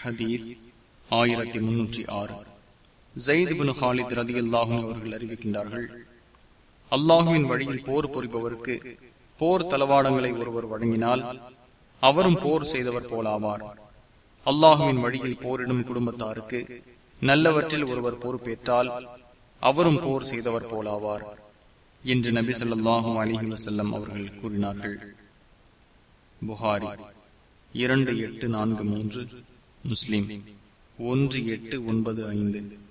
ஹதீஸ் ஆயிரத்தி முன்னூற்றி ஆறு. ஜெயித் ஹாலித் ரதி அல்லாஹும் அவர்கள் அறிவிக்கின்றார்கள் அல்லாஹுவின் வழியில் போர் புரிபவருக்கு போர் தளவாடங்களை ஒருவர் வழங்கினால் அவரும் போர் செய்தவர் போலாவார். அல்லாஹுவின் வழியில் போரிடும் குடும்பத்தாருக்கு நல்லவற்றில் ஒருவர் பொறுப்பேற்றால் அவரும் போர் செய்தவர் போலாவார் என்று நபி சொல்லாஹும் அலிஹி வசல்லம் அவர்கள் கூறினார்கள். புகாரி இரண்டு எட்டு நான்கு மூன்று. முஸ்லிம். ஒன்று எட்டு ஒன்பது ஐந்து.